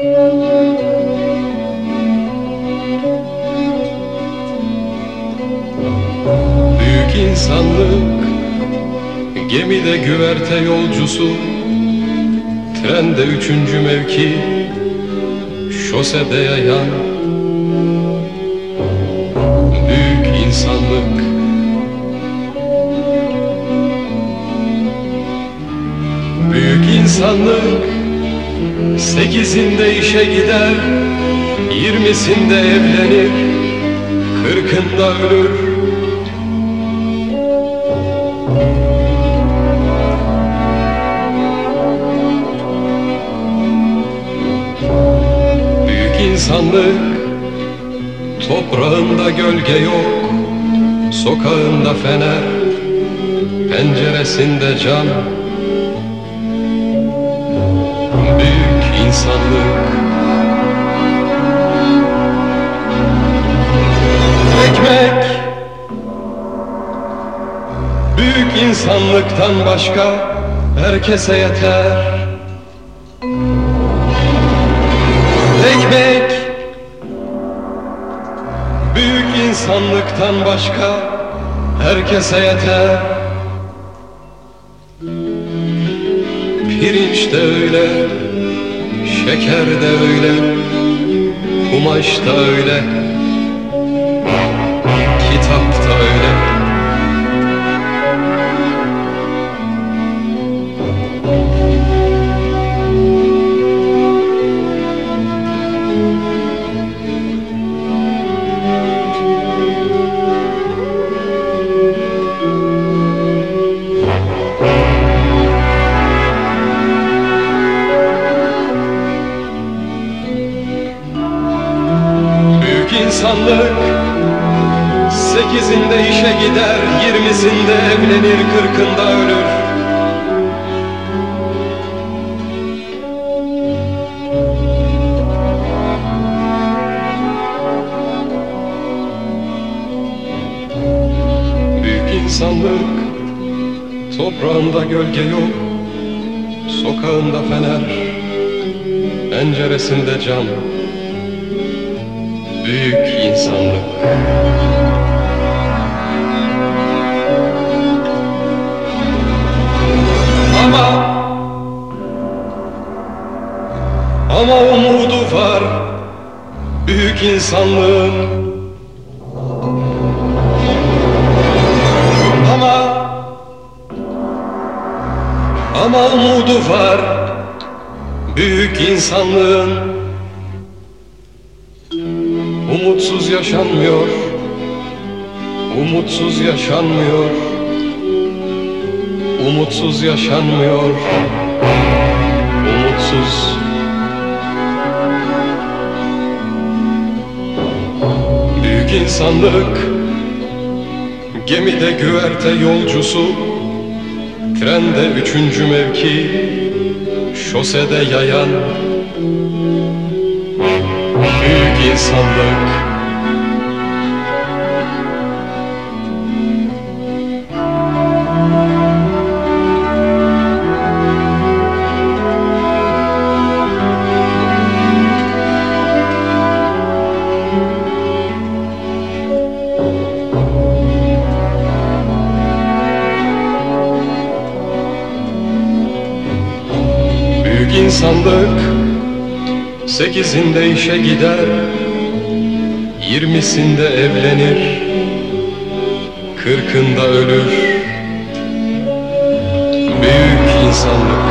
Büyük insanlık Gemide güverte yolcusu Trende üçüncü mevki Şosede yayan. Büyük insanlık. Büyük insanlık Sekizinde işe gider Yirmisinde evlenir Kırkında ölür. Büyük insanlık Toprağında gölge yok Sokağında fener Penceresinde cam insanlık Ekmek Büyük insanlıktan başka Herkese yeter. Ekmek Büyük insanlıktan başka herkese yeter. Pirinç de öyle, şeker de öyle, kumaş da öyle, insanlık. Sekizinde işe gider Yirmisinde evlenir Kırkında ölür. Büyük insanlık Toprağında gölge yok Sokağında fener Penceresinde cam Büyük insanlık. Ama Ama umudu var Büyük insanlığın. Ama Ama umudu var Büyük insanlığın Umutsuz yaşanmıyor. Umutsuz yaşanmıyor. Umutsuz yaşanmıyor. Umutsuz. Büyük insanlık Gemide güverte yolcusu Trende üçüncü mevki Şosede yayan insanlık. Büyük insanlık Sekizinde işe gider Yirmisinde evlenir Kırkında ölür. Büyük insanlık